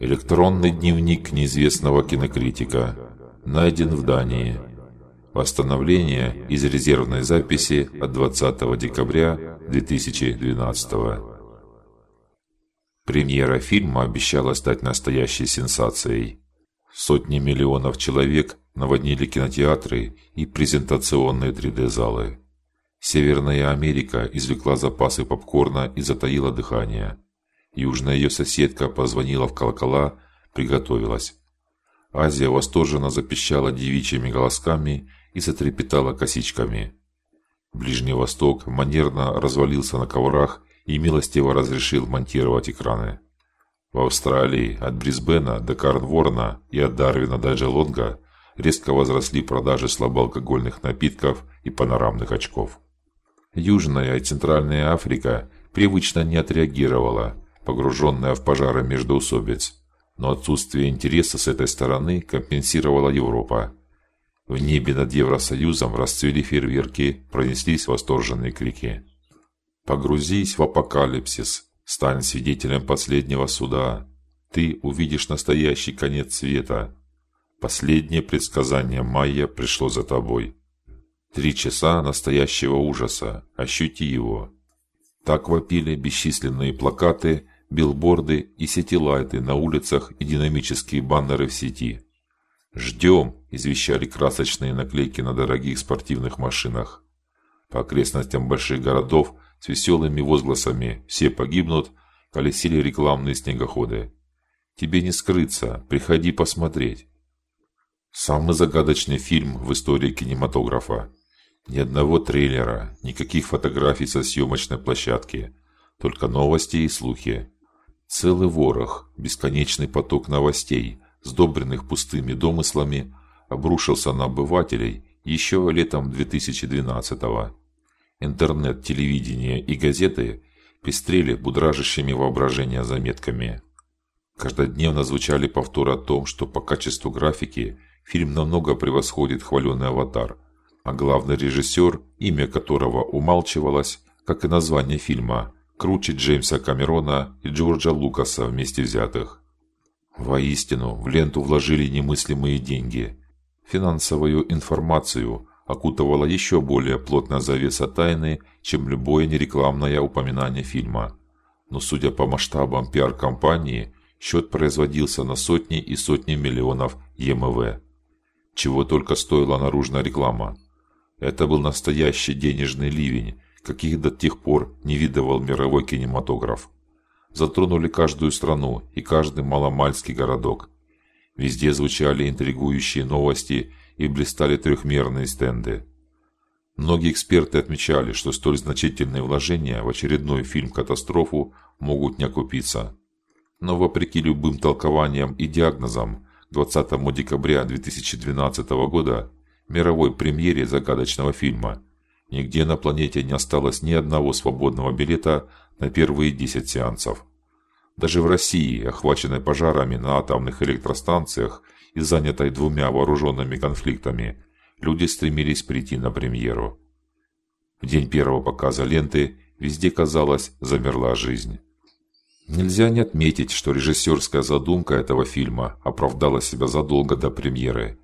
Электронный дневник неизвестного кинокритика найден в Дании. Восстановление из резервной записи от 20 декабря 2012. Премьера фильма обещала стать настоящей сенсацией. Сотни миллионов человек наводнили кинотеатры и презентационные 3D-залы. Северная Америка извлекла запасы попкорна и затаила дыхание. Южная ее соседка позвонила в колокола, приготовилась. Азия восторженно запищала девичьими голосками и затрепетала косичками. Ближний Восток манерно развалился на коврах и милостиво разрешил монтировать экраны. В Австралии от Брисбена до Карнворна и от Дарвина до Джелонга резко возросли продажи слабоалкогольных напитков и панорамных очков. Южная и Центральная Африка привычно не отреагировала, погруженная в пожары междоусобиц, но отсутствие интереса с этой стороны компенсировала Европа. В небе над Евросоюзом расцвели фейерверки, пронеслись восторженные крики. Погрузись в апокалипсис, стань свидетелем последнего суда. Ты увидишь настоящий конец света. Последнее предсказание майя пришло за тобой. Три часа настоящего ужаса. Ощути его. Так вопили бесчисленные плакаты билборды и сетилайты на улицах и динамические баннеры в сети. Ждем, извещали красочные наклейки на дорогих спортивных машинах. По окрестностям больших городов с веселыми возгласами «Все погибнут» колесили рекламные снегоходы. Тебе не скрыться, приходи посмотреть. Самый загадочный фильм в истории кинематографа. Ни одного трейлера, никаких фотографий со съемочной площадки, только новости и слухи. Целый ворох, бесконечный поток новостей, сдобренных пустыми домыслами, обрушился на обывателей еще летом 2012-го. Интернет, телевидение и газеты пестрели будоражащими воображение заметками. Каждодневно звучали повторы о том, что по качеству графики фильм намного превосходит хваленый Аватар, а главный режиссер, имя которого умалчивалось, как и название фильма, круче Джеймса Камерона и Джорджа Лукаса вместе взятых. Воистину, в ленту вложили немыслимые деньги. Финансовую информацию окутывала еще более плотная завеса тайны, чем любое нерекламное упоминание фильма. Но судя по масштабам пиар-компании, счет производился на сотни и сотни миллионов ЕМВ. Чего только стоила наружная реклама. Это был настоящий денежный ливень, каких до тех пор не видывал мировой кинематограф. Затронули каждую страну и каждый маломальский городок. Везде звучали интригующие новости и блистали трехмерные стенды. Многие эксперты отмечали, что столь значительные вложения в очередной фильм-катастрофу могут не окупиться. Но вопреки любым толкованиям и диагнозам, 20 декабря 2012 года, мировой премьере загадочного фильма, Нигде на планете не осталось ни одного свободного билета на первые 10 сеансов. Даже в России, охваченной пожарами на атомных электростанциях и занятой двумя вооруженными конфликтами, люди стремились прийти на премьеру. В день первого показа ленты везде казалось замерла жизнь. Нельзя не отметить, что режиссерская задумка этого фильма оправдала себя задолго до премьеры.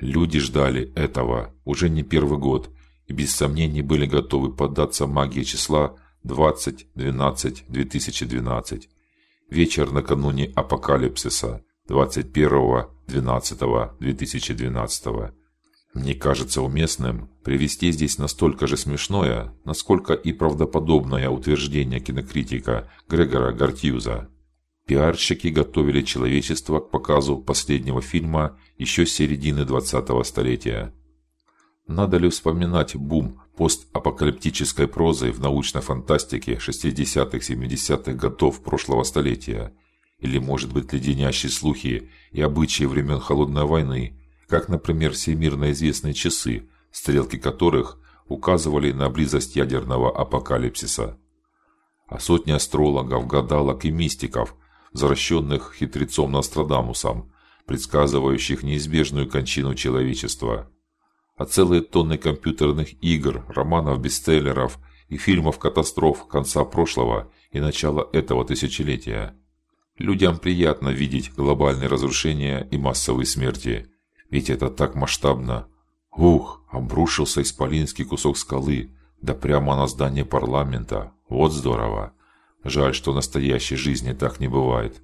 Люди ждали этого уже не первый год без сомнений были готовы поддаться магии числа 20-12-2012. Вечер накануне апокалипсиса 21-12-2012. Мне кажется уместным привести здесь настолько же смешное, насколько и правдоподобное утверждение кинокритика Грегора Гартьюза. Пиарщики готовили человечество к показу последнего фильма еще с середины 20-го столетия. Надо ли вспоминать бум постапокалиптической прозы в научной фантастике 60-70-х годов прошлого столетия? Или, может быть, леденящие слухи и обычаи времен холодной войны, как, например, всемирно известные часы, стрелки которых указывали на близость ядерного апокалипсиса? А сотни астрологов, гадалок и мистиков, возвращенных хитрецом Нострадамусом, предсказывающих неизбежную кончину человечества – а целые тонны компьютерных игр, романов-бестселлеров и фильмов-катастроф конца прошлого и начала этого тысячелетия. Людям приятно видеть глобальные разрушения и массовые смерти, ведь это так масштабно. Ух, обрушился исполинский кусок скалы, да прямо на здание парламента. Вот здорово. Жаль, что в настоящей жизни так не бывает.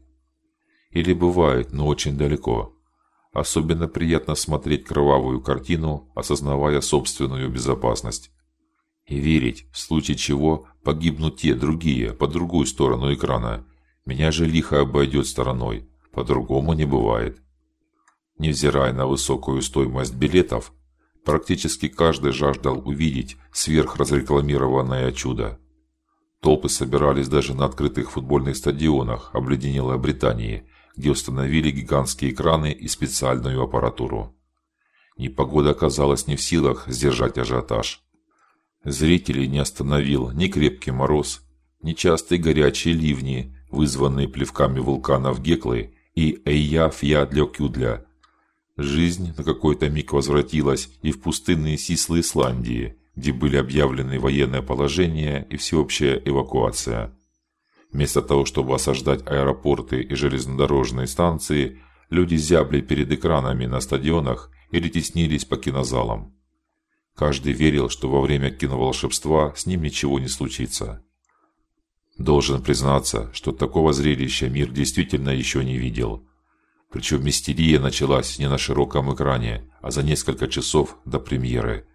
Или бывает, но очень далеко. Особенно приятно смотреть кровавую картину, осознавая собственную безопасность. И верить, в случае чего погибнут те другие по другую сторону экрана. Меня же лихо обойдет стороной. По-другому не бывает. Невзирая на высокую стоимость билетов, практически каждый жаждал увидеть сверхразрекламированное чудо. Толпы собирались даже на открытых футбольных стадионах обледенелой Британии, где установили гигантские экраны и специальную аппаратуру. Непогода оказалась не в силах сдержать ажиотаж. Зрителей не остановил ни крепкий мороз, ни частые горячие ливни, вызванные плевками вулканов Геклы и Эйяфьядлёкюдля. Жизнь на какой-то миг возвратилась и в пустынные сислы Исландии, где были объявлены военное положение и всеобщая эвакуация. Вместо того, чтобы осаждать аэропорты и железнодорожные станции, люди зябли перед экранами на стадионах или теснились по кинозалам. Каждый верил, что во время киноволшебства с ним ничего не случится. Должен признаться, что такого зрелища мир действительно еще не видел. Причем мистерия началась не на широком экране, а за несколько часов до премьеры.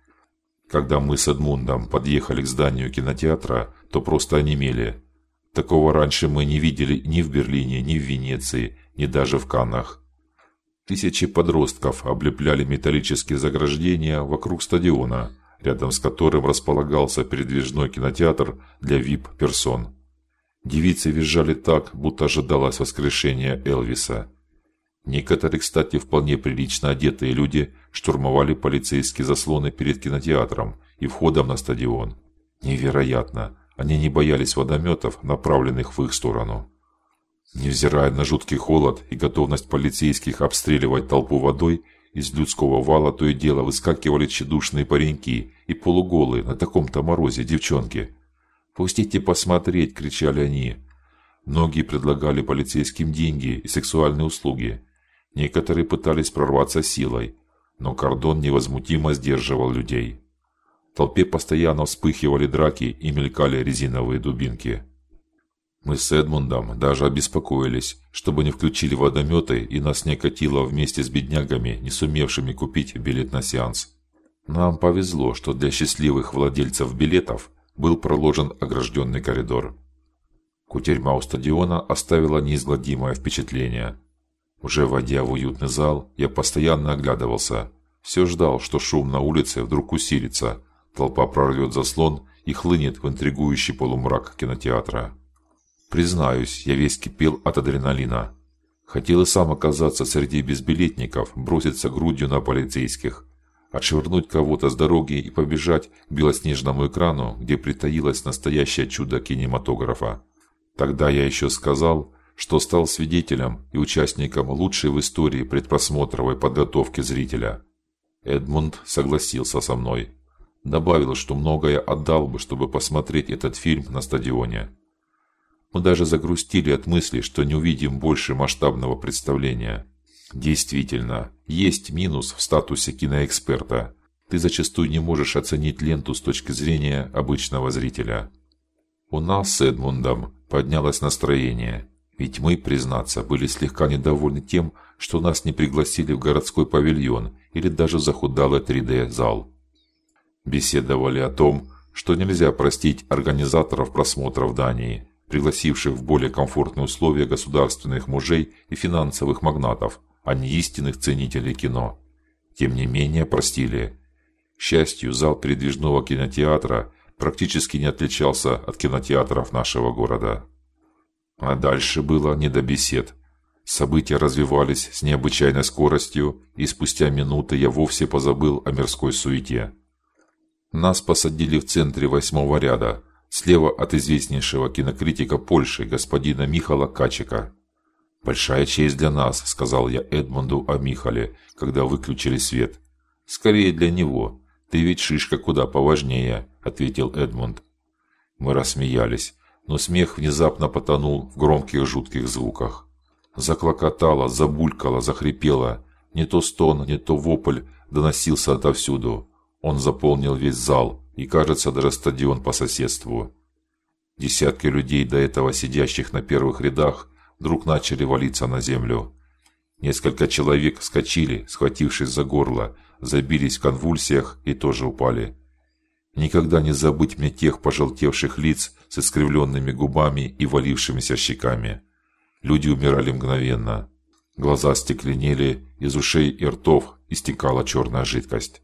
Когда мы с Эдмундом подъехали к зданию кинотеатра, то просто онемели. Такого раньше мы не видели ни в Берлине, ни в Венеции, ни даже в Каннах. Тысячи подростков облепляли металлические заграждения вокруг стадиона, рядом с которым располагался передвижной кинотеатр для VIP-персон. Девицы визжали так, будто ожидалось воскрешение Элвиса. Некоторые, кстати, вполне прилично одетые люди штурмовали полицейские заслоны перед кинотеатром и входом на стадион. Невероятно. Они не боялись водометов, направленных в их сторону. Невзирая на жуткий холод и готовность полицейских обстреливать толпу водой, из людского вала то и дело выскакивали тщедушные пареньки и полуголые на таком-то морозе девчонки. "Пустите посмотреть", кричали они. Многие предлагали полицейским деньги и сексуальные услуги. Некоторые пытались прорваться силой, но кордон невозмутимо сдерживал людей. Толпе постоянно вспыхивали драки и мелькали резиновые дубинки. Мы с Эдмундом даже обеспокоились, чтобы не включили водометы и нас не катило вместе с беднягами, не сумевшими купить билет на сеанс. Нам повезло, что для счастливых владельцев билетов был проложен огражденный коридор. Кутерьма у стадиона оставила неизгладимое впечатление. Уже войдя в уютный зал, я постоянно оглядывался. Все ждал, что шум на улице вдруг усилится, Толпа прорвет заслон и хлынет в интригующий полумрак кинотеатра. Признаюсь, я весь кипел от адреналина. Хотел и сам оказаться среди безбилетников, броситься грудью на полицейских, отшвырнуть кого-то с дороги и побежать к белоснежному экрану, где притаилось настоящее чудо кинематографа. Тогда я еще сказал, что стал свидетелем и участником лучшей в истории предпросмотровой подготовки зрителя. Эдмунд согласился со мной. Добавил, что многое отдал бы, чтобы посмотреть этот фильм на стадионе. Мы даже загрустили от мысли, что не увидим больше масштабного представления. Действительно, есть минус в статусе киноэксперта. Ты зачастую не можешь оценить ленту с точки зрения обычного зрителя. У нас с Эдмундом поднялось настроение, ведь мы, признаться, были слегка недовольны тем, что нас не пригласили в городской павильон или даже захудалый 3D-зал. Беседовали о том, что нельзя простить организаторов просмотра в Дании, пригласивших в более комфортные условия государственных мужей и финансовых магнатов, а не истинных ценителей кино. Тем не менее, простили. К счастью, зал передвижного кинотеатра практически не отличался от кинотеатров нашего города. А дальше было не до бесед. События развивались с необычайной скоростью, и спустя минуты я вовсе позабыл о мирской суете. Нас посадили в центре восьмого ряда, слева от известнейшего кинокритика Польши господина Михала Качика. Большая честь для нас, сказал я Эдмунду о Михале, когда выключили свет. Скорее для него. Ты ведь шишка куда поважнее, ответил Эдмунд. Мы рассмеялись. но смех внезапно потонул в громких жутких звуках. Заклокотало, забулькало, захрипело. Не то стон, не то вопль доносился отовсюду. Он заполнил весь зал и, кажется, даже стадион по соседству. Десятки людей, до этого сидящих на первых рядах, вдруг начали валиться на землю. Несколько человек вскочили, схватившись за горло, забились в конвульсиях и тоже упали. Никогда не забыть мне тех пожелтевших лиц с искривленными губами и валившимися щеками. Люди умирали мгновенно. Глаза стекленели, из ушей и ртов истекала черная жидкость.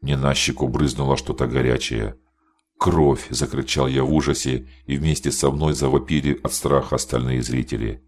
Мне на щеку брызнуло что-то горячее. Кровь, закричал я в ужасе, и вместе со мной завопили от страха остальные зрители.